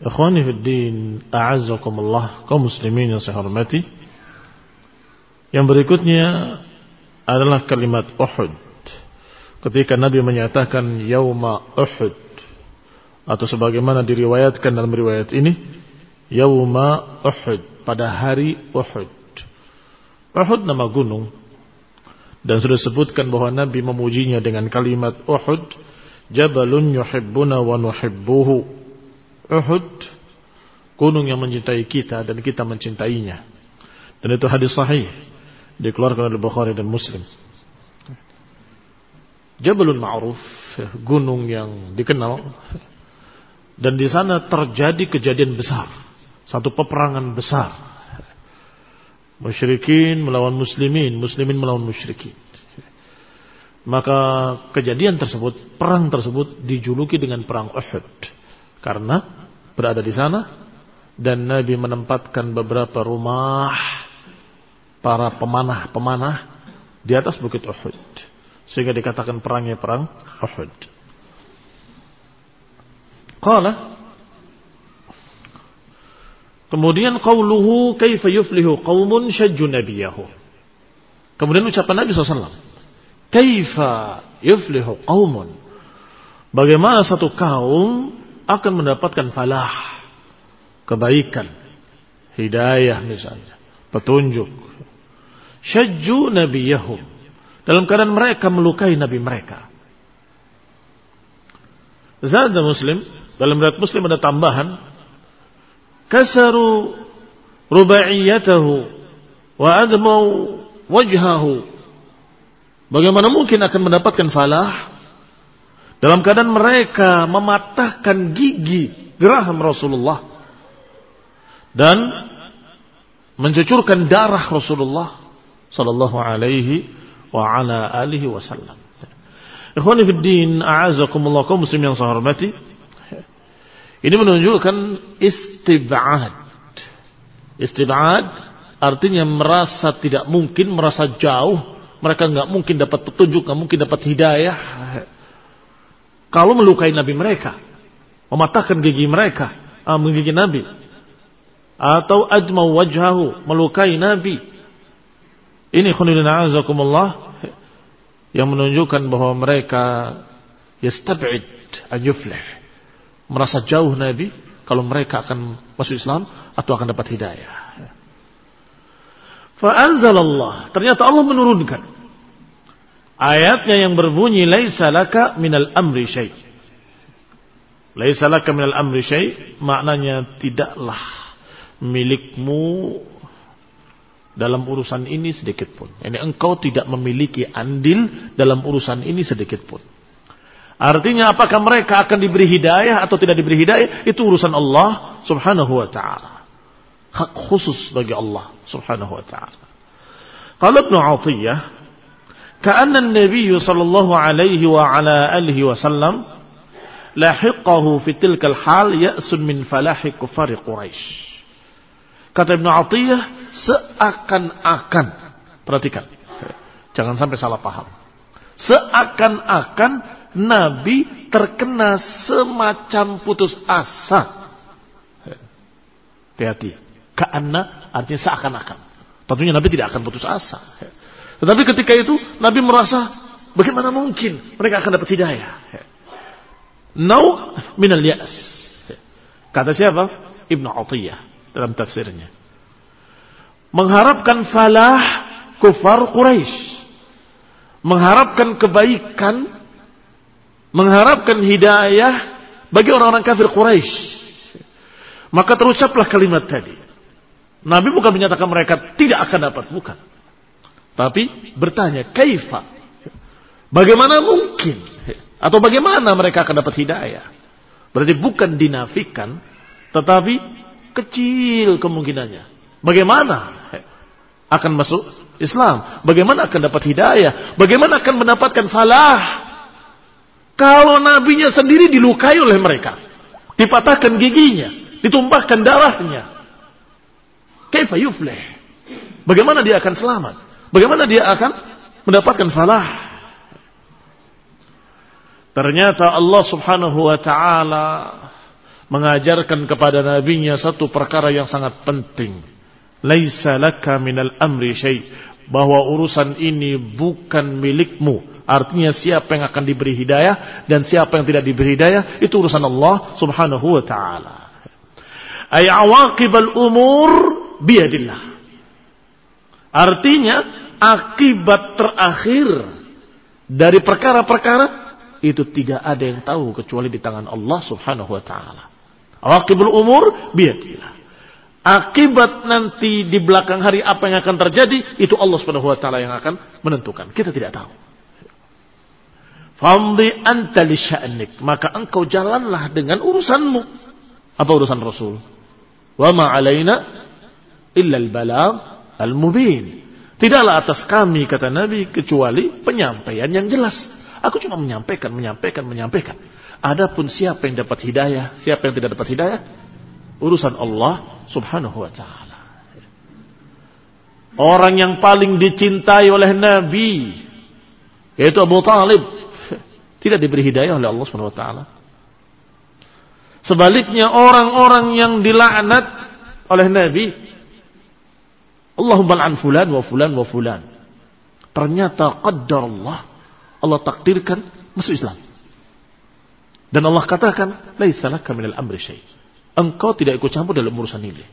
Ikhwani fi din, a'azzakumullah, kaum muslimin yang saya hormati. Yang berikutnya adalah kalimat Uhud. Ketika Nabi menyatakan yauma Uhud atau sebagaimana diriwayatkan dalam riwayat ini, yauma Uhud, pada hari Uhud. Uhud nama gunung dan sudah disebutkan bahwa Nabi memujinya dengan kalimat Uhud, jabalun yuhibbuna wa nuhibbuhu. Uhud gunung yang mencintai kita dan kita mencintainya. Dan itu hadis sahih dikeluarkan oleh Bukhari dan Muslim. Jabalun ma'ruf, gunung yang dikenal dan di sana terjadi kejadian besar, satu peperangan besar. Musyrikin melawan muslimin, muslimin melawan musyrikin. Maka kejadian tersebut, perang tersebut dijuluki dengan perang Uhud. Karena berada di sana dan Nabi menempatkan beberapa rumah para pemanah-pemanah di atas bukit Uhud sehingga dikatakan perangnya perang Uhud. Qala Kemudian qauluhu kaifa yuflihu qaumun syajju nabiyahu. Kemudian ucapan Nabi SAW. Kaifa yuflihu qaumun. Bagaimana satu kaum akan mendapatkan falah. Kebaikan. Hidayah misalnya. Petunjuk. Syajju nabiyahum. Dalam keadaan mereka melukai nabi mereka. Zada muslim. Dalam riwayat muslim ada tambahan kasaru rubaiyatahu wa admau wajhahu bagaimana mungkin akan mendapatkan falah dalam keadaan mereka mematahkan gigi geraham Rasulullah dan mencucurkan darah Rasulullah sallallahu alaihi wa ala alihi wasallam. Ikhwani fi din, a'azakumullah kaum muslim yang saya hormati. Ini menunjukkan istibad. Istibad artinya merasa tidak mungkin, merasa jauh, mereka nggak mungkin dapat petunjuk, nggak mungkin dapat hidayah. Kalau melukai Nabi mereka, mematahkan gigi mereka, ah, gigi Nabi, atau ajmau wajhahu, melukai Nabi, Ini khunilina azakumullah yang menunjukkan bahwa mereka yastab'id an yuflih. Merasa jauh Nabi kalau mereka akan masuk Islam atau akan dapat hidayah. Fa'anzalallah. Ternyata Allah menurunkan. Ayatnya yang berbunyi. Laisa laka minal amri syait. Laisa laka minal amri syait. Maknanya tidaklah milikmu dalam urusan ini sedikit pun. Ini engkau tidak memiliki andil dalam urusan ini sedikit pun. Artinya apakah mereka akan diberi hidayah atau tidak diberi hidayah itu urusan Allah Subhanahu wa taala. Hak khusus bagi Allah Subhanahu wa taala. Qala Ibnu Athiyyah, "Ka'anna an-nabiy sallallahu alaihi wa ala alihi wasallam lahiqahu fi tilka al-hal ya'sun min falahi kufari Quraisy." Kata Ibnu Athiyyah, seakan-akan perhatikan. Jangan sampai salah paham. Seakan-akan Nabi terkena semacam putus asa. Hati-hati. Karena artinya seakan-akan. Tentunya Nabi tidak akan putus asa. Tetapi ketika itu Nabi merasa bagaimana mungkin mereka akan dapat hidayah. Nau minal ya'as. Kata siapa? Ibnu Atiyah dalam tafsirnya. Mengharapkan falah kufar Quraisy. Mengharapkan kebaikan mengharapkan hidayah bagi orang-orang kafir Quraisy. Maka terucaplah kalimat tadi. Nabi bukan menyatakan mereka tidak akan dapat, bukan. Tapi bertanya, kaifa? Bagaimana mungkin? Atau bagaimana mereka akan dapat hidayah? Berarti bukan dinafikan, tetapi kecil kemungkinannya. Bagaimana akan masuk Islam? Bagaimana akan dapat hidayah? Bagaimana akan mendapatkan falah? Kalau nabinya sendiri dilukai oleh mereka. Dipatahkan giginya. Ditumpahkan darahnya. Kaifa yufleh. Bagaimana dia akan selamat? Bagaimana dia akan mendapatkan falah? Ternyata Allah subhanahu wa ta'ala mengajarkan kepada nabinya satu perkara yang sangat penting. Laisa laka minal amri syai' bahwa urusan ini bukan milikmu Artinya siapa yang akan diberi hidayah dan siapa yang tidak diberi hidayah itu urusan Allah Subhanahu wa taala. Ay awaqibal umur biadillah. Artinya akibat terakhir dari perkara-perkara itu tidak ada yang tahu kecuali di tangan Allah Subhanahu wa taala. Awaqibul umur biadillah. Akibat nanti di belakang hari apa yang akan terjadi itu Allah Subhanahu wa taala yang akan menentukan. Kita tidak tahu. Famdi anta li. Maka engkau jalanlah dengan urusanmu. Apa urusan Rasul? Wa ma alaina illa al-balagh al-mubin. Tidaklah atas kami, kata Nabi, kecuali penyampaian yang jelas. Aku cuma menyampaikan, menyampaikan, menyampaikan. Adapun siapa yang dapat hidayah, siapa yang tidak dapat hidayah, urusan Allah subhanahu wa ta'ala. Orang yang paling dicintai oleh Nabi, yaitu Abu Talib, tidak diberi hidayah oleh Allah Subhanahu wa taala. Sebaliknya orang-orang yang dilaknat oleh Nabi Allahumma an fulan wa fulan wa fulan. Ternyata qaddar Allah Allah takdirkan masuk Islam. Dan Allah katakan, "Laisa laka minal amri syai." Engkau tidak ikut campur dalam urusan ini.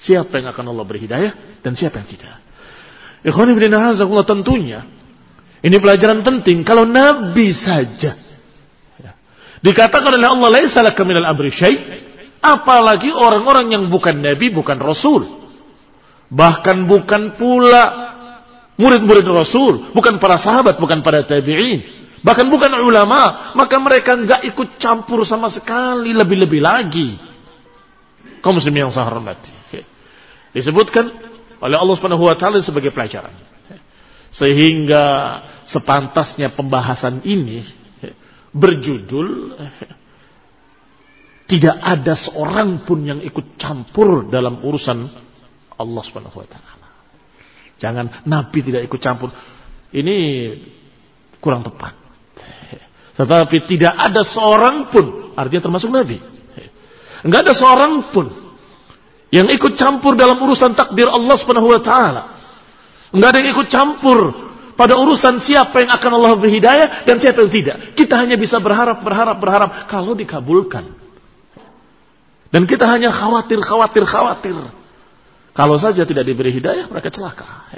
Siapa yang akan Allah beri hidayah dan siapa yang tidak. Ikhwan ibn tentunya ini pelajaran penting. Kalau Nabi saja ya, dikatakan oleh Allah laisa laka minal amri syai, apalagi orang-orang yang bukan nabi, bukan rasul. Bahkan bukan pula murid-murid rasul, bukan para sahabat, bukan para tabi'in, bahkan bukan ulama, maka mereka enggak ikut campur sama sekali lebih-lebih lagi. Kaum muslim yang saya hormati. Disebutkan oleh Allah Subhanahu wa taala sebagai pelajaran. Sehingga sepantasnya pembahasan ini berjudul tidak ada seorang pun yang ikut campur dalam urusan Allah Subhanahu wa taala. Jangan nabi tidak ikut campur. Ini kurang tepat. Tetapi tidak ada seorang pun, artinya termasuk nabi. Enggak ada seorang pun yang ikut campur dalam urusan takdir Allah Subhanahu wa taala Enggak ada yang ikut campur pada urusan siapa yang akan Allah beri hidayah dan siapa yang tidak. Kita hanya bisa berharap, berharap, berharap kalau dikabulkan. Dan kita hanya khawatir, khawatir, khawatir. Kalau saja tidak diberi hidayah, mereka celaka.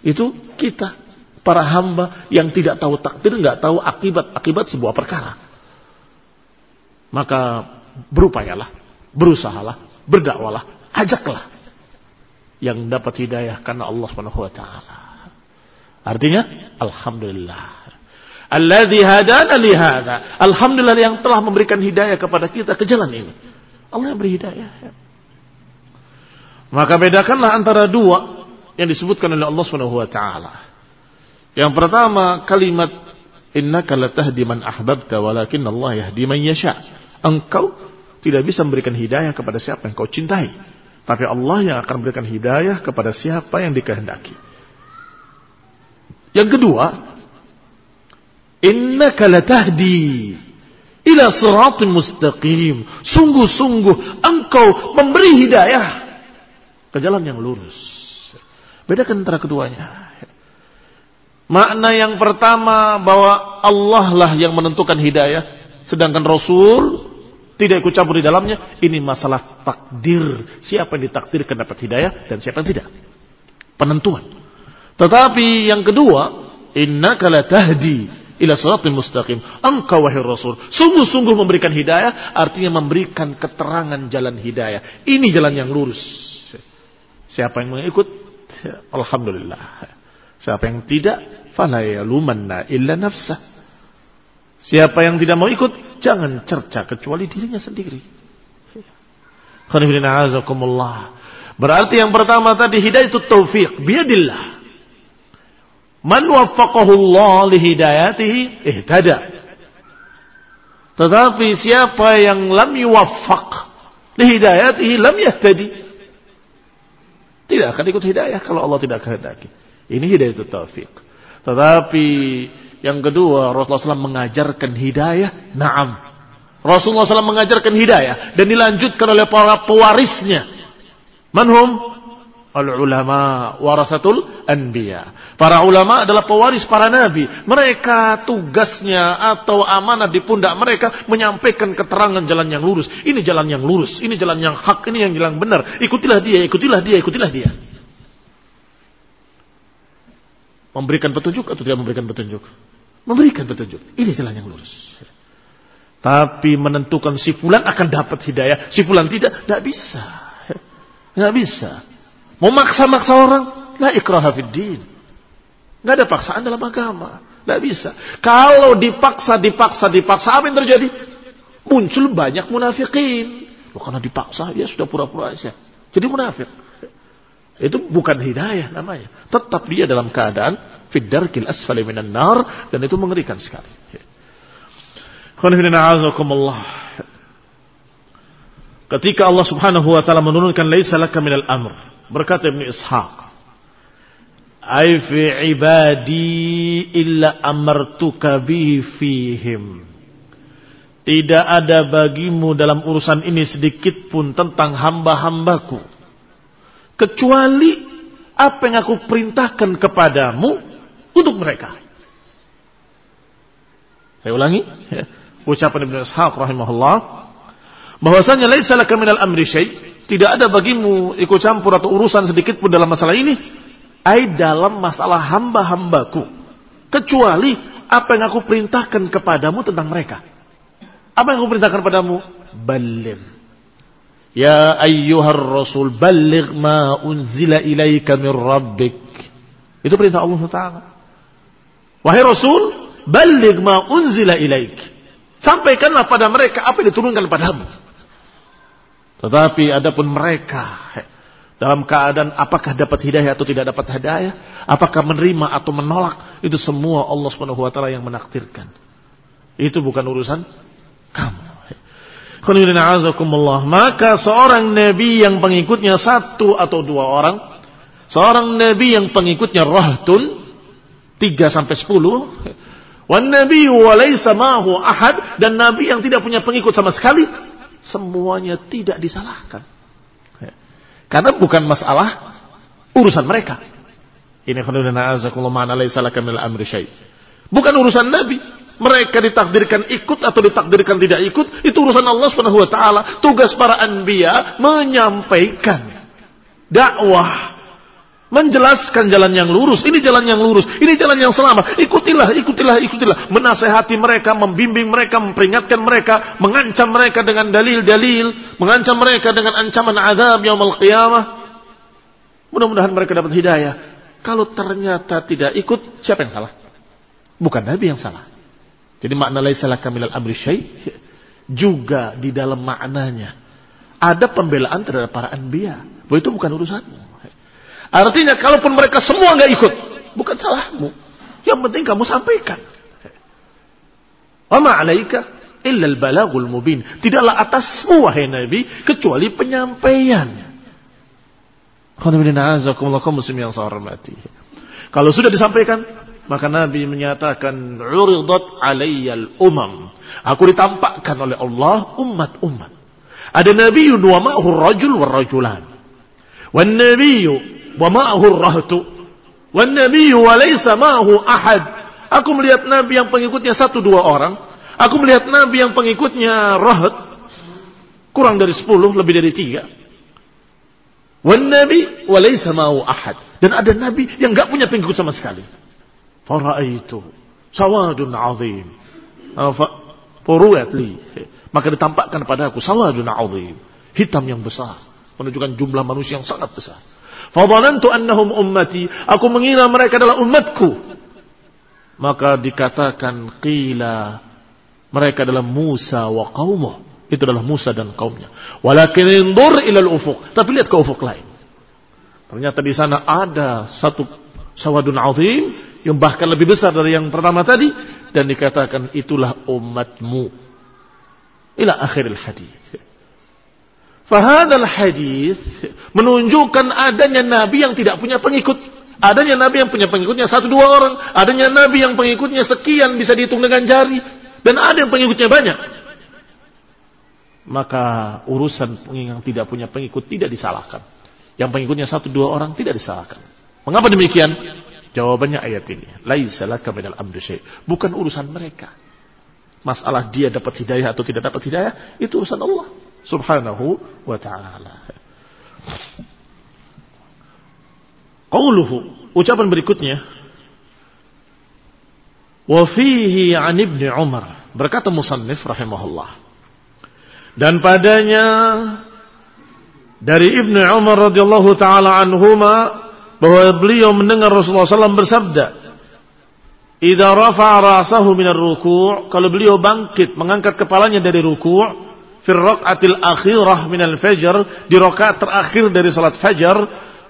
Itu kita, para hamba yang tidak tahu takdir, nggak tahu akibat-akibat sebuah perkara. Maka berupayalah, berusahalah, berdakwalah, ajaklah yang dapat hidayah karena Allah Subhanahu wa taala. Artinya alhamdulillah. Alladzi hadana li. Alhamdulillah yang telah memberikan hidayah kepada kita ke jalan ini. Allah yang beri hidayah. Maka bedakanlah antara dua yang disebutkan oleh Allah Subhanahu wa taala. Yang pertama kalimat innaka latahdi man ahbabta walakin Allah yahdi man yasha. Engkau tidak bisa memberikan hidayah kepada siapa yang kau cintai. Tapi Allah yang akan memberikan hidayah kepada siapa yang dikehendaki. Yang kedua, innaka latahdi ila siratim mustaqim. Sungguh-sungguh engkau memberi hidayah ke jalan yang lurus. Bedakan antara keduanya. Makna yang pertama bahwa Allah lah yang menentukan hidayah, sedangkan Rasul tidak ikut campur di dalamnya. Ini masalah takdir. Siapa yang ditakdirkan dapat hidayah dan siapa yang tidak. Penentuan. Tetapi yang kedua, innaka la tahdi ila siratal mustaqim. Engkau wahai Rasul, sungguh-sungguh memberikan hidayah artinya memberikan keterangan jalan hidayah. Ini jalan yang lurus. Siapa yang mengikut? Alhamdulillah. Siapa yang tidak? Fala yalumanna illa nafsah. Siapa yang tidak mau ikut, jangan cerca kecuali dirinya sendiri. Berarti yang pertama tadi hidayah itu taufik, biadillah. Man waffaqahu Allah li hidayatihi ihtada. Tetapi siapa yang lam yuwaffaq li hidayatihi lam yahtadi. Tidak akan ikut hidayah kalau Allah tidak kehendaki. Ini hidayah itu taufik. Tetapi yang kedua Rasulullah SAW mengajarkan hidayah. Naam. Rasulullah SAW mengajarkan hidayah. Dan dilanjutkan oleh para pewarisnya. Manhum Al-ulama warasatul anbiya. Para ulama adalah pewaris para nabi. Mereka tugasnya atau amanah di pundak mereka menyampaikan keterangan jalan yang lurus. Ini jalan yang lurus, ini jalan yang hak, ini yang jalan benar. Ikutilah dia, ikutilah dia, ikutilah dia. Memberikan petunjuk atau tidak memberikan petunjuk? Memberikan petunjuk. Ini jalan yang lurus. Tapi menentukan si fulan akan dapat hidayah, si fulan tidak, tidak bisa. Tidak bisa. Mau maksa-maksa orang, la ikraha fid din. Gak ada paksaan dalam agama. Gak bisa. Kalau dipaksa, dipaksa, dipaksa, apa yang terjadi? Muncul banyak munafikin. Loh, karena dipaksa, ya sudah pura-pura aja. Jadi munafik. Itu bukan hidayah namanya. Tetap dia dalam keadaan fiddarkil asfali minan nar dan itu mengerikan sekali. Ketika Allah Subhanahu wa taala menurunkan laisa laka minal amr Berkata Ibn Ishaq. Ay fi ibadi illa amartuka bihi fihim. Tidak ada bagimu dalam urusan ini sedikit pun tentang hamba-hambaku. Kecuali apa yang aku perintahkan kepadamu untuk mereka. Saya ulangi. Ya. Ucapan Ibn Ishaq rahimahullah. Bahwasanya laisa laka minal amri syai' Tidak ada bagimu ikut campur atau urusan sedikit pun dalam masalah ini. Ai dalam masalah hamba-hambaku. Kecuali apa yang aku perintahkan kepadamu tentang mereka. Apa yang aku perintahkan padamu? Baligh. Ya ayyuhar rasul baligh ma unzila ilaika min rabbik. Itu perintah Allah Taala. Wahai Rasul, baligh ma unzila ilaik. Sampaikanlah pada mereka apa yang diturunkan padamu. Tetapi adapun mereka dalam keadaan apakah dapat hidayah atau tidak dapat hidayah, apakah menerima atau menolak, itu semua Allah Subhanahu wa taala yang menakdirkan. Itu bukan urusan kamu. Maka seorang nabi yang pengikutnya satu atau dua orang, seorang nabi yang pengikutnya rahtun tiga sampai sepuluh, wan nabi walaysa ahad dan nabi yang tidak punya pengikut sama sekali, semuanya tidak disalahkan. Karena bukan masalah urusan mereka. Ini amri. Bukan urusan Nabi. Mereka ditakdirkan ikut atau ditakdirkan tidak ikut, itu urusan Allah Subhanahu wa taala. Tugas para anbiya menyampaikan dakwah, menjelaskan jalan yang lurus. Ini jalan yang lurus, ini jalan yang selamat. Ikutilah, ikutilah, ikutilah. Menasehati mereka, membimbing mereka, memperingatkan mereka, mengancam mereka dengan dalil-dalil, mengancam mereka dengan ancaman azab yaumul qiyamah. Mudah-mudahan mereka dapat hidayah. Kalau ternyata tidak ikut, siapa yang salah? Bukan Nabi yang salah. Jadi makna laisa laka minal amri syai juga di dalam maknanya ada pembelaan terhadap para anbiya. Bahwa itu bukan urusanmu. Artinya kalaupun mereka semua nggak ikut, bukan salahmu. Yang penting kamu sampaikan. Wa ma'alaika illa al-balagul mubin. Tidaklah atasmu wahai Nabi kecuali penyampaian. Kalau sudah disampaikan, maka Nabi menyatakan, Uridat alayyal umam. Aku ditampakkan oleh Allah umat-umat. Ada Nabi wa ma'hu rajul wa rajulan. Wa Nabi wa ma'hu rahtu. Wa Nabi wa laysa ma'hu ahad. Aku melihat Nabi yang pengikutnya satu dua orang. Aku melihat Nabi yang pengikutnya rahat. Kurang dari sepuluh, lebih dari tiga. Wan Nabi wa laysa ma'hu ahad. Dan ada Nabi yang gak punya pengikut sama sekali. Faraitu sawadun azim. Furuat li. Maka ditampakkan pada aku sawadun azim. Hitam yang besar. Menunjukkan jumlah manusia yang sangat besar. Fadhanantu annahum ummati. Aku mengira mereka adalah umatku. Maka dikatakan qila mereka adalah Musa wa qaumuh. Itu adalah Musa dan kaumnya. Walakin indur ilal ufuk. Tapi lihat ke ufuk lain. Ternyata di sana ada satu sawadun azim yang bahkan lebih besar dari yang pertama tadi dan dikatakan itulah umatmu ila akhiril hadis Fahadal hadis menunjukkan adanya nabi yang tidak punya pengikut. Adanya nabi yang punya pengikutnya satu dua orang. Adanya nabi yang pengikutnya sekian bisa dihitung dengan jari. Dan ada yang pengikutnya banyak. Maka urusan yang tidak punya pengikut tidak disalahkan. Yang pengikutnya satu dua orang tidak disalahkan. Mengapa demikian? Jawabannya ayat ini. Laisa minal amri. Bukan urusan mereka. Masalah dia dapat hidayah atau tidak dapat hidayah, itu urusan Allah subhanahu wa ta'ala. Qauluhu, ucapan berikutnya. Wa fihi an ibni Umar. Berkata musannif rahimahullah. Dan padanya dari Ibnu Umar radhiyallahu taala anhuma bahwa beliau mendengar Rasulullah SAW bersabda, "Idza rafa'a ra'sahu minar ruku'," kalau beliau bangkit mengangkat kepalanya dari ruku', fi raq'atil akhirah minal fajr, di rakaat terakhir dari salat fajar,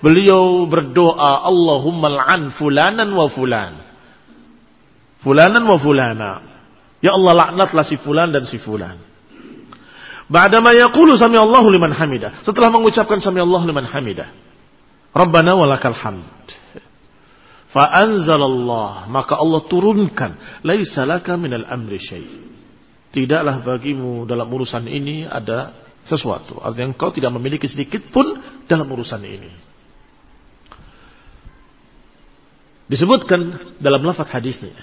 beliau berdoa, "Allahumma al'an fulanan wa fulan." Fulanan wa fulana. Ya Allah laknatlah si fulan dan si fulan. Ba'dama yaqulu sami Allahu liman hamidah. Setelah mengucapkan sami Allah liman hamidah. Rabbana walakal hamd. Fa'anzalallah. Maka Allah turunkan. Laisa laka minal amri syai. Tidaklah bagimu dalam urusan ini ada sesuatu. Artinya engkau tidak memiliki sedikit pun dalam urusan ini. Disebutkan dalam lafaz hadisnya.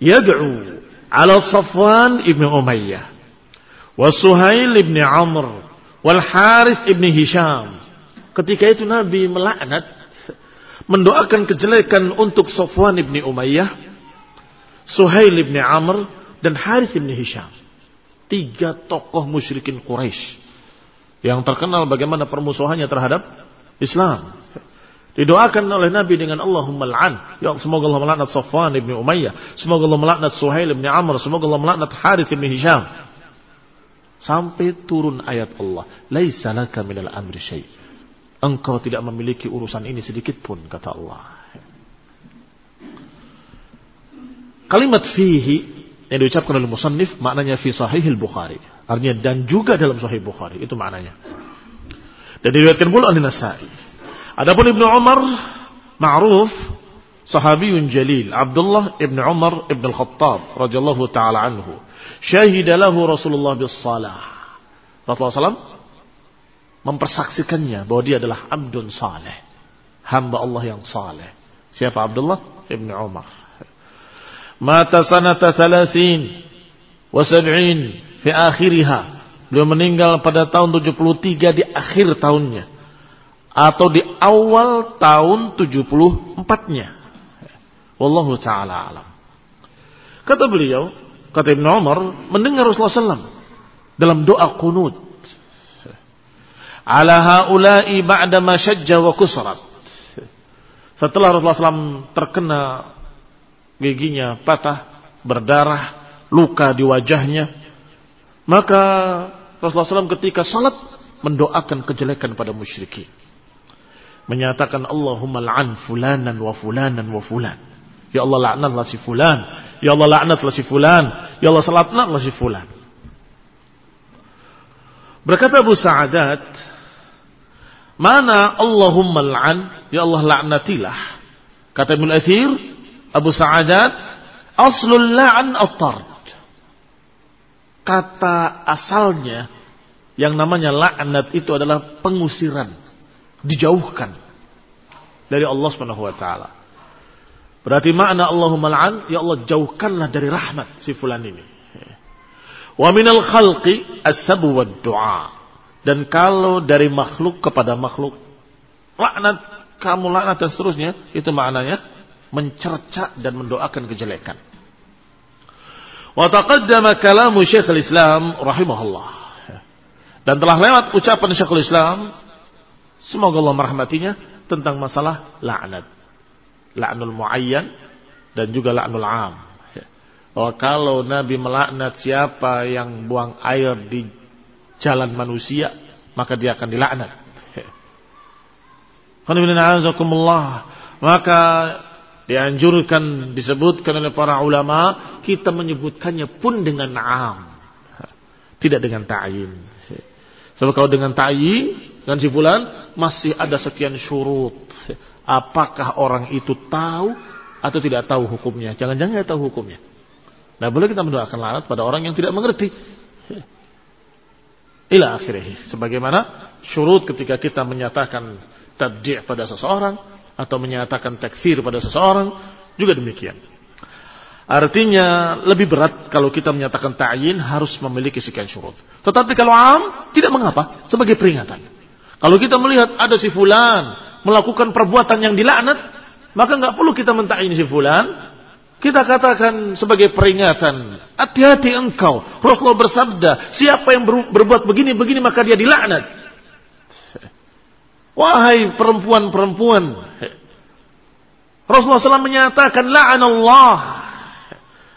Yad'u ala Safwan ibn Umayyah. Wa Suhail ibn Amr. Wal Harith ibn Hisham Ketika itu Nabi melaknat, mendoakan kejelekan untuk Sofwan ibni Umayyah, Suhail ibni Amr, dan Harith ibni Hisham. Tiga tokoh musyrikin Quraisy yang terkenal bagaimana permusuhannya terhadap Islam. Didoakan oleh Nabi dengan Allahumma al'an. Ya semoga Allah melaknat Safwan ibni Umayyah. Semoga Allah melaknat Suhail ibni Amr. Semoga Allah melaknat Harith ibni Hisham. Sampai turun ayat Allah. Laisa laka minal amri syait. Engkau tidak memiliki urusan ini sedikit pun, kata Allah. Kalimat fihi yang diucapkan oleh musannif maknanya fi sahihil Bukhari. Artinya dan juga dalam sahih Bukhari. Itu maknanya. Dan diriwayatkan pula oleh Nasai. Adapun Ibnu Umar ma'ruf sahabiyun jalil Abdullah Ibnu Umar Ibnu Al-Khattab radhiyallahu taala anhu. Syahida lahu Rasulullah bis salah. Rasulullah SAW mempersaksikannya bahwa dia adalah abdun saleh. Hamba Allah yang saleh. Siapa Abdullah ibn Umar. Mata sanata thalathin wa sab'in fi akhiriha. Beliau meninggal pada tahun 73 di akhir tahunnya. Atau di awal tahun 74-nya. Wallahu ta'ala alam. Kata beliau, kata Ibn Umar, mendengar Rasulullah SAW dalam doa kunut ala haula'i ba'da ma syajja wa kusrat. Setelah Rasulullah SAW terkena giginya patah, berdarah, luka di wajahnya, maka Rasulullah SAW ketika salat mendoakan kejelekan pada musyrikin. Menyatakan Allahumma la'an fulanan wa fulanan wa fulan. Ya Allah laknatlah si fulan. Ya Allah laknatlah si fulan. Ya Allah salatnatlah si fulan. Berkata Abu Sa'adat, Mana Allahumma al'an, ya Allah laknatilah. Kata Ibn Athir, Abu Sa'adat, aslul la'an at-tard. Kata asalnya yang namanya laknat itu adalah pengusiran, dijauhkan dari Allah Subhanahu wa taala. Berarti makna Allahumma al'an, ya Allah jauhkanlah dari rahmat si fulan ini. Wa minal khalqi as-sabu du'a. Dan kalau dari makhluk kepada makhluk, laknat, kamu laknat dan seterusnya, itu maknanya mencerca dan mendoakan kejelekan. Wa taqaddama kalamu Syekhul Islam rahimahullah. Dan telah lewat ucapan Syekhul Islam, semoga Allah merahmatinya, tentang masalah laknat. La'nul muayyan dan juga la'nul am. Bahwa kalau Nabi melaknat siapa yang buang air di jalan manusia, maka dia akan dilaknat. Maka dianjurkan, disebutkan oleh para ulama, kita menyebutkannya pun dengan am. Tidak dengan ta'yin. Sebab kalau dengan ta'yin, dengan si fulan, masih ada sekian syurut. Apakah orang itu tahu atau tidak tahu hukumnya? Jangan-jangan tidak tahu hukumnya. Nah boleh kita mendoakan laknat pada orang yang tidak mengerti ila akhirih sebagaimana syurut ketika kita menyatakan tabdi' pada seseorang atau menyatakan takfir pada seseorang juga demikian artinya lebih berat kalau kita menyatakan ta'yin harus memiliki sekian syurut tetapi kalau am tidak mengapa sebagai peringatan kalau kita melihat ada si fulan melakukan perbuatan yang dilaknat maka nggak perlu kita mentakyin si fulan kita katakan sebagai peringatan, hati-hati engkau. Rasulullah bersabda, siapa yang berbuat begini-begini maka dia dilaknat. Wahai perempuan-perempuan. Rasulullah SAW menyatakan, la'anallah.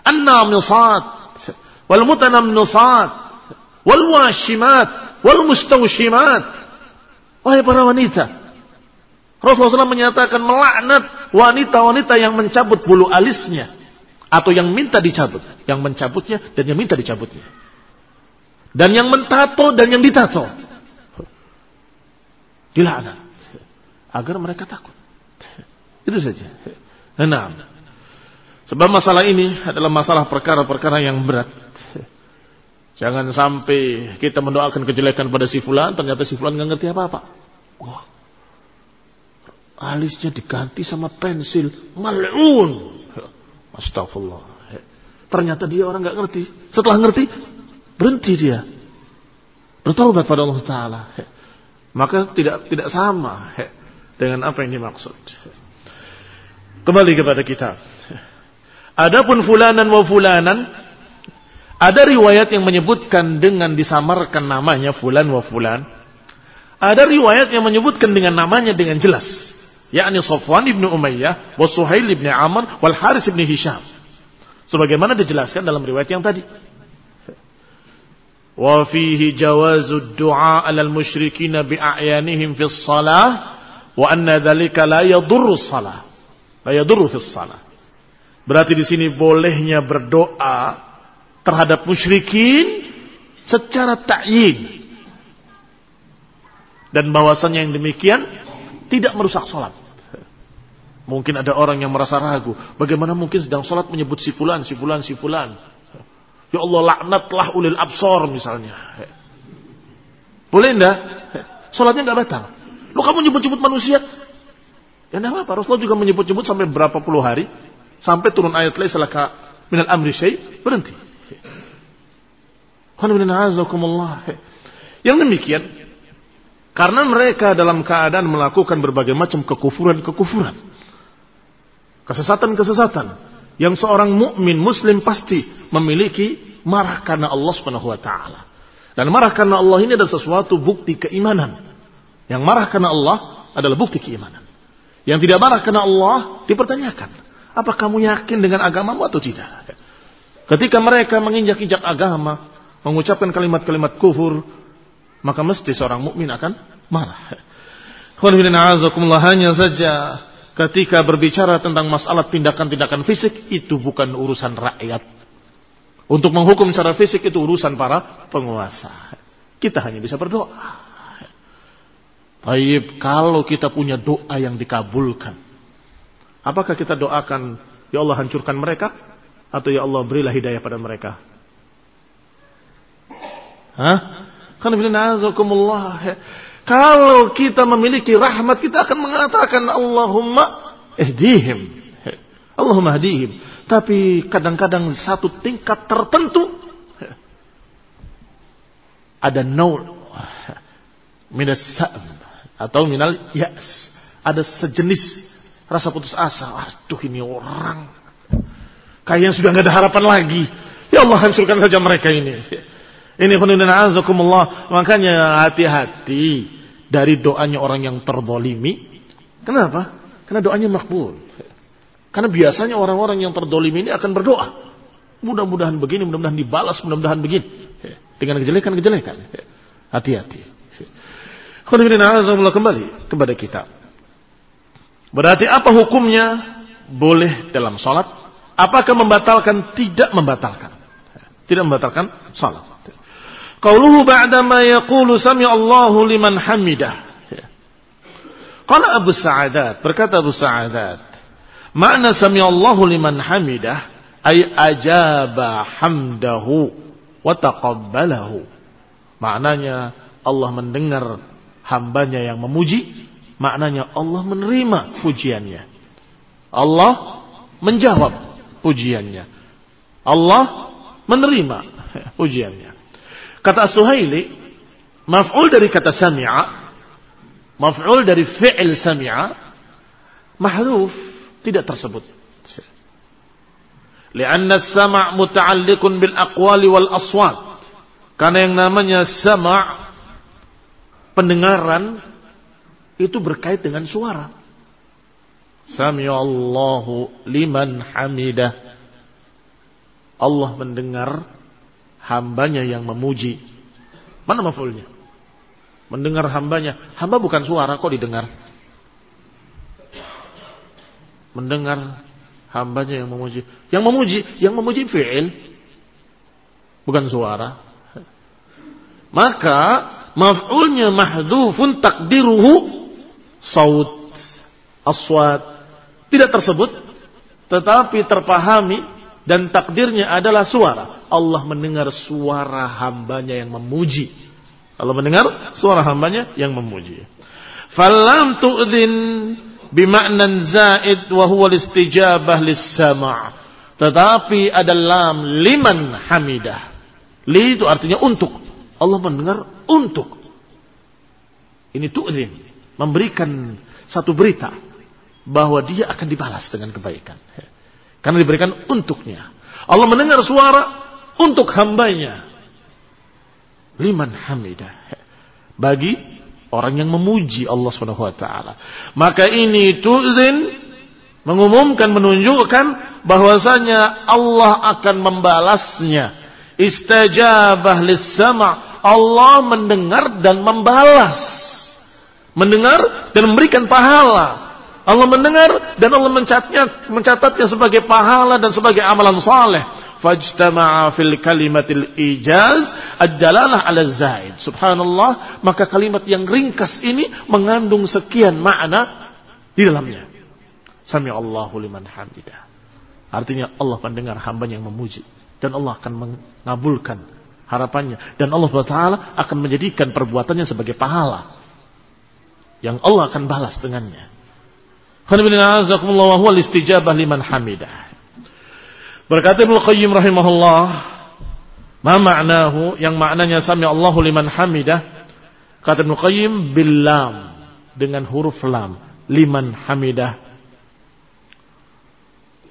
An-namisat. Wal mutanamnusat. Wal washimat. Wal mustawshimat. Wahai para wanita. Rasulullah SAW menyatakan melaknat wanita-wanita yang mencabut bulu alisnya. Atau yang minta dicabut. Yang mencabutnya dan yang minta dicabutnya. Dan yang mentato dan yang ditato. Dilaknat. Agar mereka takut. Itu saja. Nah, sebab masalah ini adalah masalah perkara-perkara yang berat. Jangan sampai kita mendoakan kejelekan pada si fulan, ternyata si fulan nggak ngerti apa-apa. Wah, alisnya diganti sama pensil malun astagfirullah ternyata dia orang nggak ngerti setelah ngerti berhenti dia bertobat pada Allah Taala maka tidak tidak sama dengan apa yang dimaksud kembali kepada kita adapun fulanan wa fulanan ada riwayat yang menyebutkan dengan disamarkan namanya fulan wa fulan ada riwayat yang menyebutkan dengan namanya dengan jelas yakni Safwan ibn Umayyah, wa Suhail Amr, wal Haris ibn Hisham. Sebagaimana dijelaskan dalam riwayat yang tadi. Jawazu du'a 'ala al-musyrikin bi'ayanihim fi shalah wa anna dhalika la yadurru shalah. La yadurru fi shalah. Berarti di sini bolehnya berdoa terhadap musyrikin secara ta'yin. Dan bahwasannya yang demikian tidak merusak sholat. Mungkin ada orang yang merasa ragu. Bagaimana mungkin sedang sholat menyebut si fulan, si fulan, si fulan. Ya Allah laknatlah ulil absor misalnya. Boleh enggak? Sholatnya enggak batal. Lo kamu nyebut-nyebut manusia. Ya tidak apa-apa. Rasulullah juga menyebut-nyebut sampai berapa puluh hari. Sampai turun ayat lain selaka minal amri syai. Berhenti. Yang demikian. Karena mereka dalam keadaan melakukan berbagai macam kekufuran-kekufuran. Kesesatan-kesesatan. Yang seorang mukmin muslim pasti memiliki marah karena Allah Subhanahu wa taala. Dan marah karena Allah ini adalah sesuatu bukti keimanan. Yang marah karena Allah adalah bukti keimanan. Yang tidak marah karena Allah dipertanyakan. Apa kamu yakin dengan agamamu atau tidak? Ketika mereka menginjak-injak agama, mengucapkan kalimat-kalimat kufur, maka mesti seorang mukmin akan marah. Hanya saja ketika berbicara tentang masalah tindakan-tindakan fisik itu bukan urusan rakyat. Untuk menghukum secara fisik itu urusan para penguasa. Kita hanya bisa berdoa. Baik, kalau kita punya doa yang dikabulkan. Apakah kita doakan, Ya Allah hancurkan mereka? Atau Ya Allah berilah hidayah pada mereka? Hah? Kalau kita memiliki rahmat, kita akan mengatakan Allahumma ihdihim. Allahumma hadihim. Tapi kadang-kadang satu tingkat tertentu ada nol minas atau minal yas. Ada sejenis rasa putus asa. Aduh ini orang kayaknya sudah nggak ada harapan lagi. Ya Allah hancurkan saja mereka ini. Ini khonidina azakumullah. Makanya hati-hati dari doanya orang yang terdolimi. Kenapa? Karena doanya makbul. Karena biasanya orang-orang yang terdolimi ini akan berdoa. Mudah-mudahan begini, mudah-mudahan dibalas, mudah-mudahan begini. Dengan kejelekan-kejelekan. Hati-hati. Kembali kepada kita. Berarti apa hukumnya? Boleh dalam sholat. Apakah membatalkan? Tidak membatalkan. Tidak membatalkan sholat. Qauluhu ba'dama yaqulu sami Allahu liman hamidah. Qala Abu Sa'adat, berkata Abu Sa'adat, makna sami Allahu liman hamidah ay ajaba hamdahu wa taqabbalahu. Maknanya Allah mendengar hambanya yang memuji, maknanya Allah menerima pujiannya. Allah menjawab pujiannya. Allah menerima pujiannya. Kata Suhaili, maf'ul dari kata sami'a, maf'ul dari fi'il sami'a, mahruf tidak tersebut. Lianna sama' muta'alliqun bil aqwali wal aswat. Karena yang namanya sama' pendengaran itu berkait dengan suara. Sami Allahu liman hamidah. Allah mendengar hambanya yang memuji. Mana mafulnya? Mendengar hambanya. Hamba bukan suara kok didengar. Mendengar hambanya yang memuji. Yang memuji, yang memuji fi'il. Bukan suara. Maka maf'ulnya mahdhufun takdiruhu saut aswat. Tidak tersebut tetapi terpahami dan takdirnya adalah suara. Allah mendengar suara hambanya yang memuji. Allah mendengar suara hambanya yang memuji. Falam tu'dhin bima'nan zaid wa huwa istijabah lis-sama'. Tetapi ada lam liman hamidah. Li itu artinya untuk. Allah mendengar untuk. Ini tu'dhin. Memberikan satu berita. Bahwa dia akan dibalas dengan kebaikan. Karena diberikan untuknya. Allah mendengar suara untuk hambanya. Liman hamidah. Bagi orang yang memuji Allah Subhanahu. Maka ini tu'zin mengumumkan menunjukkan bahwasanya Allah akan membalasnya. Istajabah lis-sama' Allah mendengar dan membalas. Mendengar dan memberikan pahala. Allah mendengar dan Allah mencatatnya, mencatatnya sebagai pahala dan sebagai amalan saleh fajtama'a fil kalimatil ijaz ad-dalalah ala zaid. Subhanallah, maka kalimat yang ringkas ini mengandung sekian makna di dalamnya. Sami Allahu liman hamidah. Artinya Allah mendengar hamba yang memuji dan Allah akan mengabulkan harapannya dan Allah Taala akan menjadikan perbuatannya sebagai pahala yang Allah akan balas dengannya. Istijabah liman hamidah. Berkata Ibnu Qayyim rahimahullah, ma ma'nahu yang maknanya sami Allahu liman hamidah kata Ibnu Qayyim bil lam dengan huruf lam liman hamidah.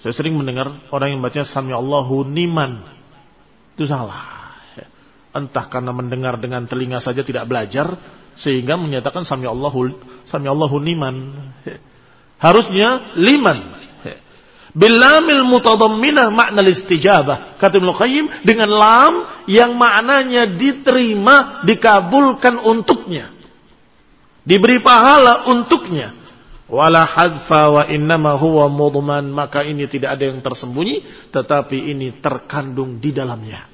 Saya sering mendengar orang yang baca sami Allahu niman. Itu salah. Entah karena mendengar dengan telinga saja tidak belajar sehingga menyatakan sami Allahu sami Allahu niman. Harusnya liman. Bilamil mutadamminah makna istijabah. Kata Ibnu Qayyim dengan lam yang maknanya diterima, dikabulkan untuknya. Diberi pahala untuknya. Wala hadfa wa innama huwa mudman. Maka ini tidak ada yang tersembunyi. Tetapi ini terkandung di dalamnya.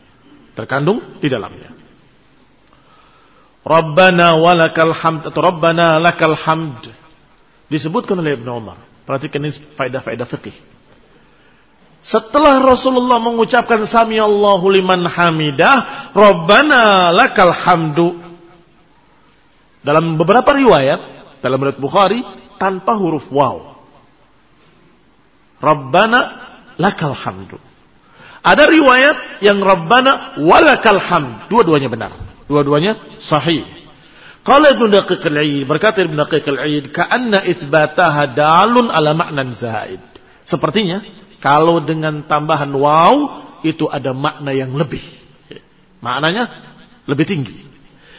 Terkandung di dalamnya. Rabbana walakal hamd. Atau Rabbana lakal hamd. Disebutkan oleh Ibn Umar. Perhatikan ini faedah-faedah fikih. Setelah Rasulullah mengucapkan Sami Allahu liman hamidah, Rabbana lakal hamdu. Dalam beberapa riwayat, dalam riwayat Bukhari, tanpa huruf waw. Rabbana lakal hamdu. Ada riwayat yang Rabbana walakal hamd. Dua-duanya benar. Dua-duanya sahih. Qala Ibnu Daqiq al-Aid, berkata Ibnu Daqiq al-Aid, ka'anna itsbataha dalun ala ma'nan zaid. Sepertinya kalau dengan tambahan waw itu ada makna yang lebih. Maknanya lebih tinggi.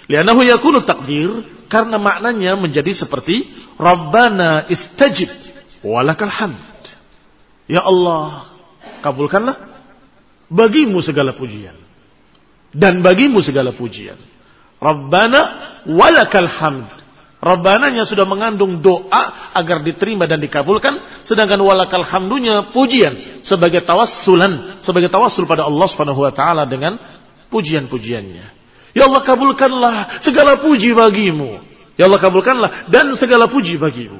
Lianahu yakunu takdir karena maknanya menjadi seperti Rabbana istajib walakal hamd. Ya Allah, kabulkanlah bagimu segala pujian dan bagimu segala pujian. Rabbana walakal hamd. Rabbananya sudah mengandung doa agar diterima dan dikabulkan. Sedangkan walakal hamdunya pujian. Sebagai tawassulan. Sebagai tawassul pada Allah subhanahu wa ta'ala dengan pujian-pujiannya. Ya Allah kabulkanlah segala puji bagimu. Ya Allah kabulkanlah dan segala puji bagimu.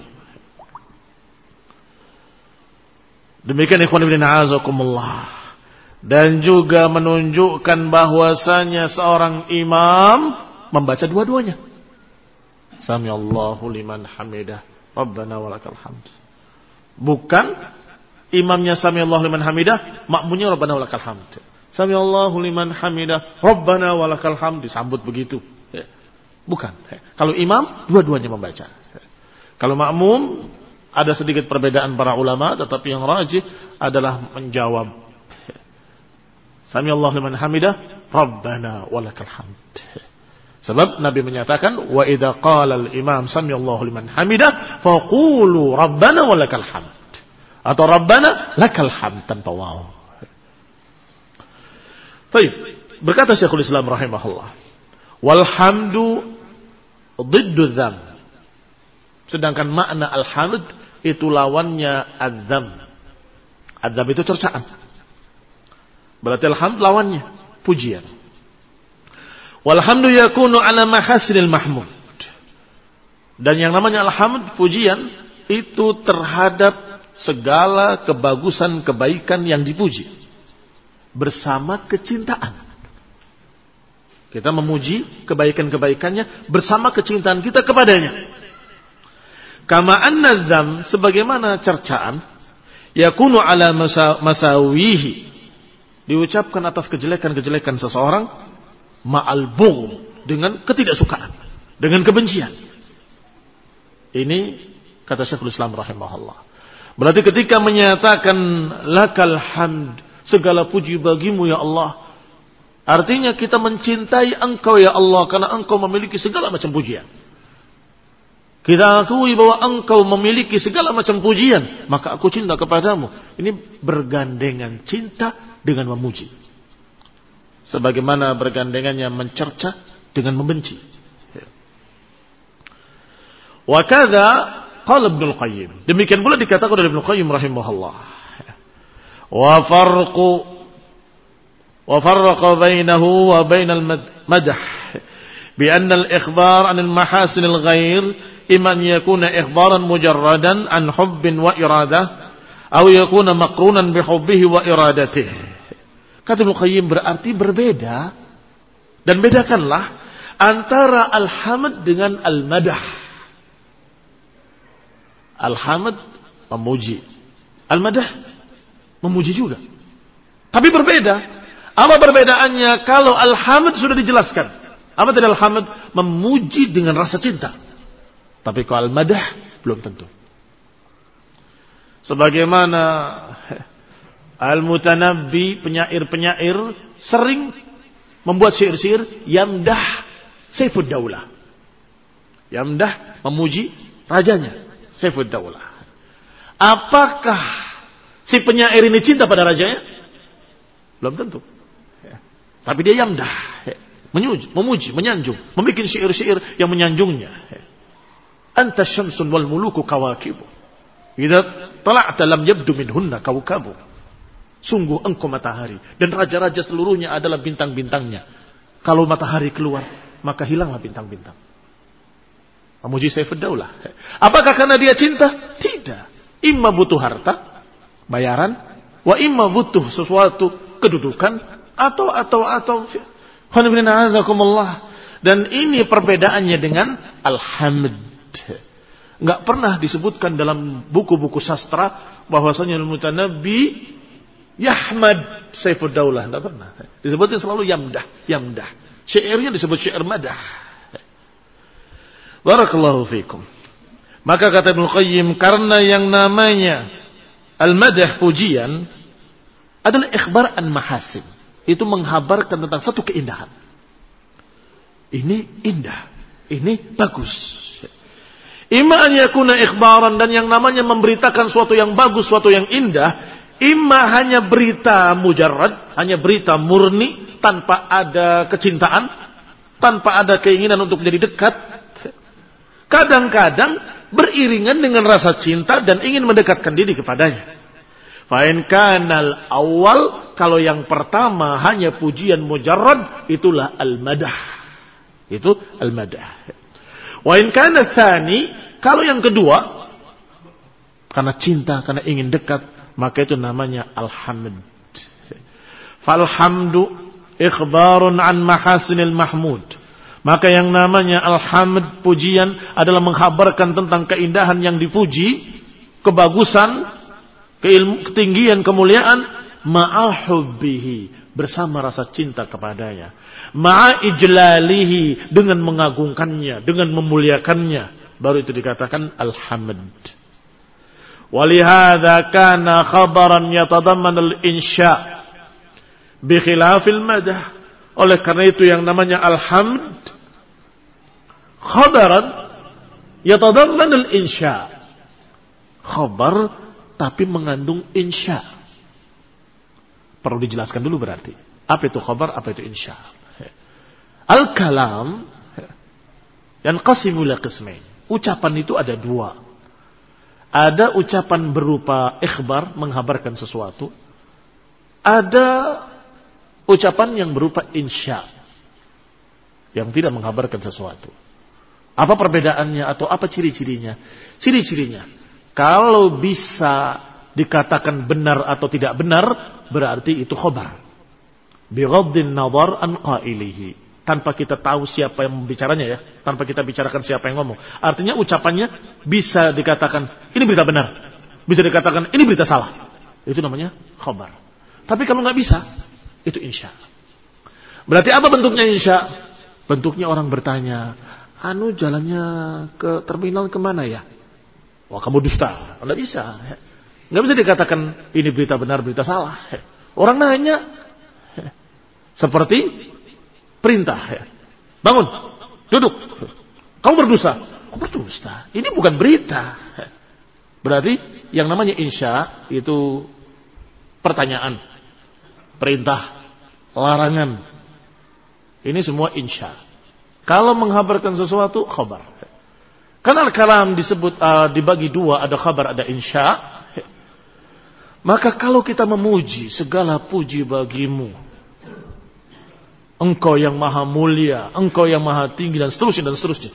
Demikian ikhwan ibn a'azakumullah. Dan juga menunjukkan bahwasanya seorang imam membaca dua-duanya. Sami Allahu liman hamidah. Rabbana walakal hamd. Bukan imamnya sami Allahu liman hamidah, makmunya Rabbana walakal hamd. Sami Allahu liman hamidah, Rabbana walakal hamd disambut begitu. Ya. Bukan. Ya. Kalau imam dua-duanya membaca. Ya. Kalau makmum ada sedikit perbedaan para ulama tetapi yang rajih adalah menjawab Sami Allahu liman hamidah, Rabbana walakal hamd. Sebab Nabi menyatakan wa idza qala al-imam Allahu liman hamidah faqulu rabbana walakal hamd. Atau rabbana lakal hamd tanpa waw. Baik, berkata Syekhul Islam rahimahullah. Walhamdu diddu dzam. Sedangkan makna alhamd itu lawannya adzam. Adzam itu cercaan. Berarti alhamd lawannya pujian. Walhamdu mahmud. Dan yang namanya alhamd, pujian, itu terhadap segala kebagusan kebaikan yang dipuji. Bersama kecintaan. Kita memuji kebaikan-kebaikannya bersama kecintaan kita kepadanya. Kama anna sebagaimana cercaan yakunu ala masawihi diucapkan atas kejelekan-kejelekan seseorang ma'al bugh dengan ketidaksukaan, dengan kebencian. Ini kata Syekhul Islam rahimahullah. Berarti ketika menyatakan lakal hamd, segala puji bagimu ya Allah, artinya kita mencintai engkau ya Allah karena engkau memiliki segala macam pujian. Kita akui bahwa engkau memiliki segala macam pujian, maka aku cinta kepadamu. Ini bergandengan cinta dengan memuji sebagaimana bergandengannya mencerca dengan membenci. Wa kadza qala Ibnu Qayyim. Demikian pula dikatakan oleh Ibnu Qayyim rahimahullah. Wa farqu wa farqa bainahu wa bainal madah bi anna al-ikhbar 'an al-mahasin al-ghair imma yakuna ikhbaran mujarradan an hubbin wa iradah aw yakuna maqrunan bi hubbihi wa iradatihi Kata Ibnu Qayyim berarti berbeda. Dan bedakanlah antara alhamd dengan al-madah. Alhamd memuji. Al-madah memuji juga. Tapi berbeda. Apa perbedaannya kalau al-hamd sudah dijelaskan? Apa tadi al-hamd? Memuji dengan rasa cinta. Tapi kalau al-madah belum tentu. Sebagaimana al-mutanabbi penyair-penyair sering membuat syair-syair yamdah Saifud Daulah. Yamdah memuji rajanya Saifud Daulah. Apakah si penyair ini cinta pada rajanya? Belum tentu. Ya. Tapi dia yamdah. Ya. Memuji, memuji, menyanjung. Membuat syair-syair yang menyanjungnya. Ya. Anta syamsun wal muluku kawakibu. Idza tala'ta lam yabdu minhunna kawkabu. Sungguh engkau matahari. Dan raja-raja seluruhnya adalah bintang-bintangnya. Kalau matahari keluar, maka hilanglah bintang-bintang. Memuji Saifud Daulah. Apakah karena dia cinta? Tidak. Imma butuh harta, bayaran, wa imma butuh sesuatu kedudukan atau atau atau dan ini perbedaannya dengan alhamd. Enggak pernah disebutkan dalam buku-buku sastra bahwasanya al-mutanabbi Yahmad Saifud Daulah enggak pernah. Disebutnya selalu yamdah, yamdah. Syairnya disebut syair madah. Barakallahu fiikum. Maka kata Ibnu Qayyim karena yang namanya al-madah pujian adalah ikhbar an mahasin. Itu menghabarkan tentang satu keindahan. Ini indah, ini bagus. Ima an yakuna ikhbaran dan yang namanya memberitakan suatu yang bagus, suatu yang indah, ima hanya berita mujarrad, hanya berita murni tanpa ada kecintaan, tanpa ada keinginan untuk menjadi dekat. Kadang-kadang beriringan dengan rasa cinta dan ingin mendekatkan diri kepadanya. Fa'in kanal awal kalau yang pertama hanya pujian mujarrad itulah al-madah. Itu al-madah. Wa in kana tsani kalau yang kedua karena cinta, karena ingin dekat, maka itu namanya alhamd. Falhamdu ikhbarun an mahasinil mahmud. Maka yang namanya alhamd pujian adalah menghabarkan tentang keindahan yang dipuji, kebagusan, keilmu, ketinggian, kemuliaan, ma'ahubbihi bersama rasa cinta kepadanya. Ma'ijlalihi dengan mengagungkannya, dengan memuliakannya. Baru itu dikatakan alhamd. Walihada kana khabaran yatadamman al-insya' bikhilafil madah. Oleh karena itu yang namanya alhamd khabaran yatadamman al-insya. Khabar tapi mengandung insya. Perlu dijelaskan dulu berarti. Apa itu khabar, apa itu insya. Al-kalam dan qasimul qismain. Ucapan itu ada dua. Ada ucapan berupa ikhbar, menghabarkan sesuatu. Ada ucapan yang berupa insya. Yang tidak menghabarkan sesuatu. Apa perbedaannya atau apa ciri-cirinya? Ciri-cirinya. Kalau bisa dikatakan benar atau tidak benar, berarti itu khobar. Bighaddin nazar an qailihi. Tanpa kita tahu siapa yang membicaranya ya. Tanpa kita bicarakan siapa yang ngomong. Artinya ucapannya bisa dikatakan, ini berita benar. Bisa dikatakan, ini berita salah. Itu namanya khobar. Tapi kalau nggak bisa, itu insya. Berarti apa bentuknya insya? Bentuknya orang bertanya, anu jalannya ke terminal ke mana ya? Wah kamu dusta, nggak bisa. Nggak bisa dikatakan ini berita benar, berita salah. Orang nanya, seperti perintah. Bangun, duduk. Kamu berdusta. Kamu berdusta. Ini bukan berita. Berarti yang namanya insya itu pertanyaan, perintah, larangan. Ini semua insya. Kalau menghabarkan sesuatu, khabar. Karena kalam disebut uh, dibagi dua, ada khabar, ada insya. Maka kalau kita memuji segala puji bagimu. Engkau yang maha mulia, engkau yang maha tinggi dan seterusnya dan seterusnya.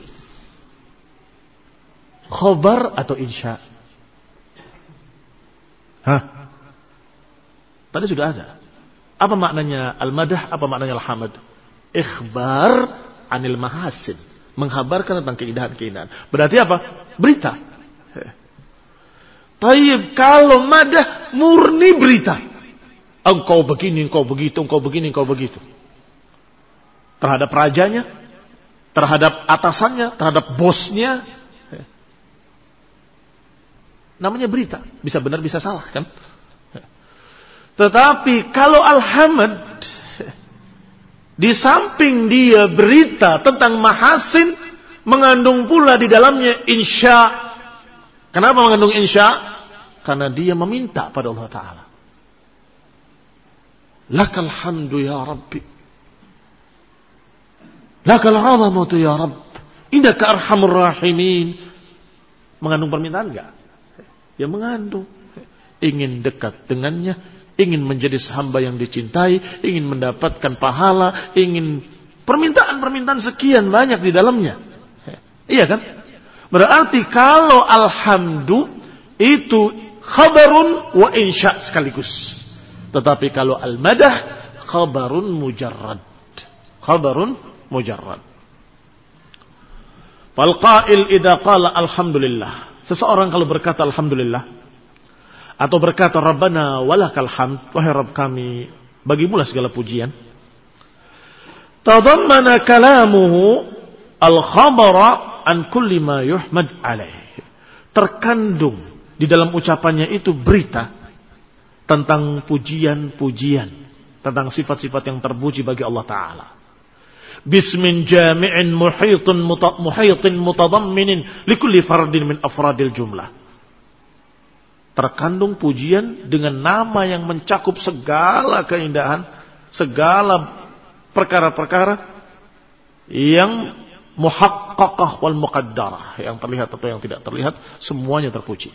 Khabar atau insya? Hah? Tadi sudah ada. Apa maknanya al-madah, apa maknanya al-hamad? Ikhbar anil mahasin. Menghabarkan tentang keindahan-keindahan. Berarti apa? Berita. Taib kalau madah murni berita. Engkau begini, engkau begitu, engkau begini, engkau begitu. Terhadap rajanya, terhadap atasannya, terhadap bosnya. Namanya berita. Bisa benar, bisa salah kan? Tetapi kalau Alhamd di samping dia berita tentang mahasin mengandung pula di dalamnya insya. Kenapa mengandung insya? Karena dia meminta pada Allah Ta'ala. Lakal hamdu ya Rabbi. Lakal azamatu ya Rabb. Indaka arhamur rahimin. Mengandung permintaan enggak? Ya mengandung. Ingin dekat dengannya ingin menjadi hamba yang dicintai, ingin mendapatkan pahala, ingin permintaan-permintaan sekian banyak di dalamnya. Iya kan? Berarti kalau alhamdu itu khabarun wa insya sekaligus. Tetapi kalau al-madah khabarun mujarrad. Khabarun mujarrad. Fal qail idza qala alhamdulillah. Seseorang kalau berkata alhamdulillah atau berkata Rabbana walakal hamd wahai Rabb kami bagimulah segala pujian tadammana kalamuhu al-khabara an kulli ma yuhmad alaih terkandung di dalam ucapannya itu berita tentang pujian-pujian tentang sifat-sifat yang terpuji bagi Allah taala bismin jami'in muhitin muhitin mutadamminin likulli fardin min afradil jumlah terkandung pujian dengan nama yang mencakup segala keindahan, segala perkara-perkara yang muhaqqaqah wal muqaddarah, yang terlihat atau yang tidak terlihat, semuanya terpuji.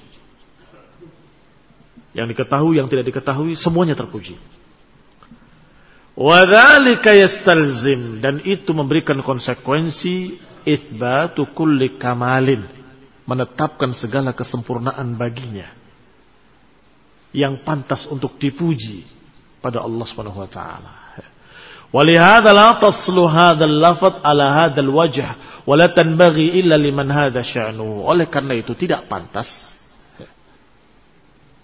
Yang diketahui, yang tidak diketahui, semuanya terpuji. Wadhalika yastalzim. Dan itu memberikan konsekuensi itsbatu kulli kamalin. Menetapkan segala kesempurnaan baginya. Yang pantas untuk dipuji pada Allah Subhanahu wa taala. Walihada la taslu hadzal lafaz ala hadzal wajh wa la tanbaghi illa liman hadza sya'nu. Oleh karena itu tidak pantas.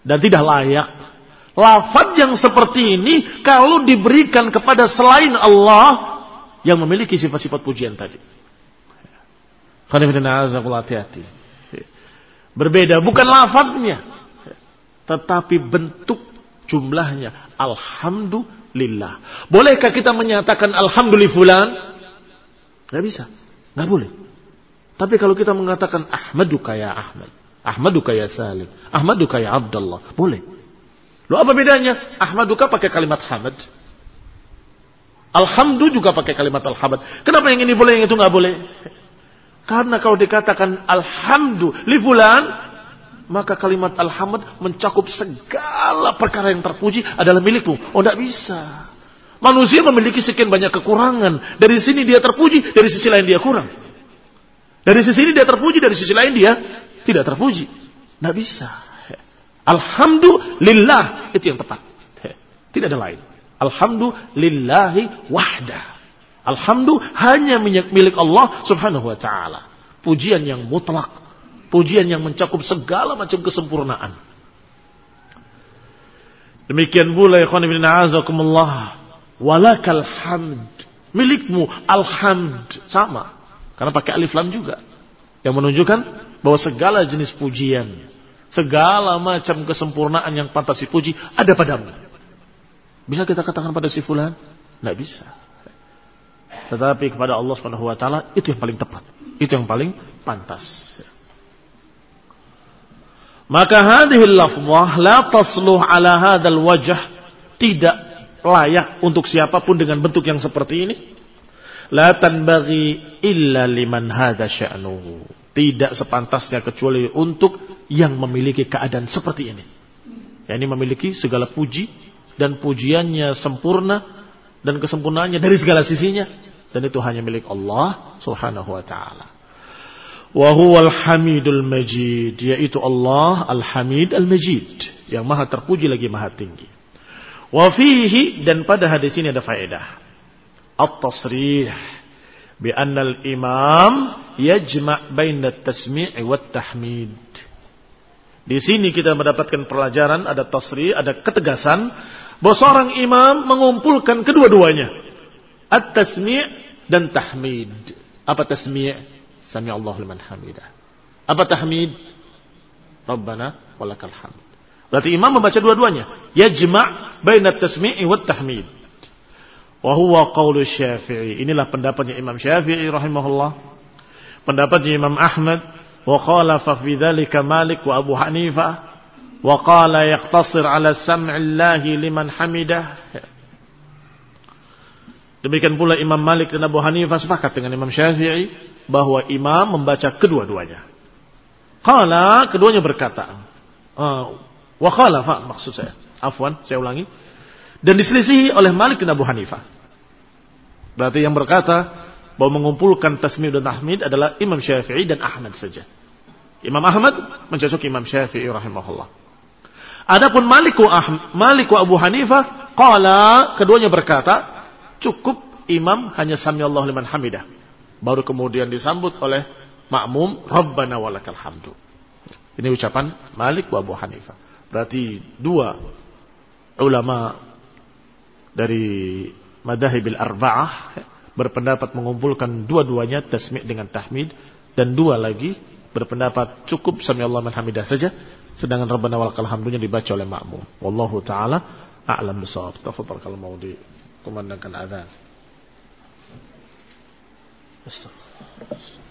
Dan tidak layak lafaz yang seperti ini kalau diberikan kepada selain Allah yang memiliki sifat-sifat pujian tadi. hati-hati. Berbeda bukan lafadznya tetapi bentuk jumlahnya alhamdulillah. Bolehkah kita menyatakan alhamdulillah fulan? Gak bisa, gak boleh. Tapi kalau kita mengatakan ahmaduka ya Ahmad, ahmaduka ya Salim, ahmaduka ya Abdullah, boleh. Lo apa bedanya? Ahmaduka pakai kalimat hamad. Alhamdulillah juga pakai kalimat alhamd. Kenapa yang ini boleh, yang itu nggak boleh? Karena kalau dikatakan alhamdulillah fulan, maka kalimat alhamd mencakup segala perkara yang terpuji adalah milikmu. Oh, tidak bisa. Manusia memiliki sekian banyak kekurangan. Dari sini dia terpuji, dari sisi lain dia kurang. Dari sisi ini dia terpuji, dari sisi lain dia tidak terpuji. Tidak bisa. Alhamdulillah. Itu yang tepat. Tidak ada lain. Alhamdulillahi wahda. Alhamdulillah hanya milik Allah subhanahu wa ta'ala. Pujian yang mutlak Pujian yang mencakup segala macam kesempurnaan. Demikian pula ya ibn a'azakumullah. Walakal hamd. Milikmu alhamd. Sama. Karena pakai alif lam juga. Yang menunjukkan bahwa segala jenis pujian. Segala macam kesempurnaan yang pantas dipuji ada padamu. Bisa kita katakan pada si fulan? Tidak bisa. Tetapi kepada Allah Subhanahu wa taala itu yang paling tepat. Itu yang paling pantas. Maka hadhil lafzah la tasluh ala hadzal wajh tidak layak untuk siapa pun dengan bentuk yang seperti ini. La tanbaghi illa liman hadza sya'nuhu. Tidak sepantasnya kecuali untuk yang memiliki keadaan seperti ini. Yani memiliki segala puji dan pujiannya sempurna dan kesempurnaannya dari segala sisinya dan itu hanya milik Allah Subhanahu wa taala. Wahuwal hamidul majid. Yaitu Allah al-hamid al-majid. Yang maha terpuji lagi maha tinggi. Wafihi dan pada hadis ini ada faedah. At-tasrih. Bi'anna al-imam yajma' baina tasmi'i wa tahmid. Di sini kita mendapatkan pelajaran, ada tasri, ada ketegasan bahwa seorang imam mengumpulkan kedua-duanya. At-tasmi' dan tahmid. Apa tasmi'? Sami Allah liman hamidah. Apa tahmid? Rabbana walakal hamd. Berarti imam membaca dua-duanya. Yajma' baina at-tasmi'i wat tahmid. Wa huwa qawlu Syafi'i. Inilah pendapatnya Imam Syafi'i rahimahullah. Pendapatnya Imam Ahmad wa khalafa fi dhalika Malik wa Abu Hanifah wa qala yaqtasir ala sam'illahi liman hamidah Demikian pula Imam Malik dan Abu Hanifah sepakat dengan Imam Syafi'i bahwa imam membaca kedua-duanya. Qala keduanya berkata, uh, wa maksud saya. Afwan, saya ulangi. Dan diselisihi oleh Malik dan Abu Hanifah. Berarti yang berkata bahwa mengumpulkan tasmid dan tahmid adalah Imam Syafi'i dan Ahmad saja. Imam Ahmad mencocoki Imam Syafi'i rahimahullah. Adapun Malik wa, Ahmad, Malik wa Abu Hanifah qala keduanya berkata cukup imam hanya sami Allah liman hamidah. Baru kemudian disambut oleh makmum Rabbana walakal hamdu. Ini ucapan Malik wa Abu Hanifah. Berarti dua ulama dari madahibil arba'ah berpendapat mengumpulkan dua-duanya tasmi' dengan tahmid dan dua lagi berpendapat cukup sami Allah man hamidah saja. Sedangkan rabbana walakal hamdunya dibaca oleh makmum. Wallahu taala a'lam bisawab. Tafadhal kalau mau dikumandangkan azan. Astagfirullah.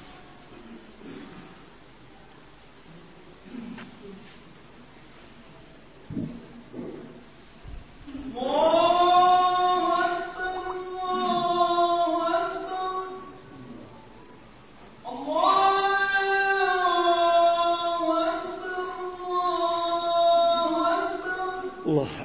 الله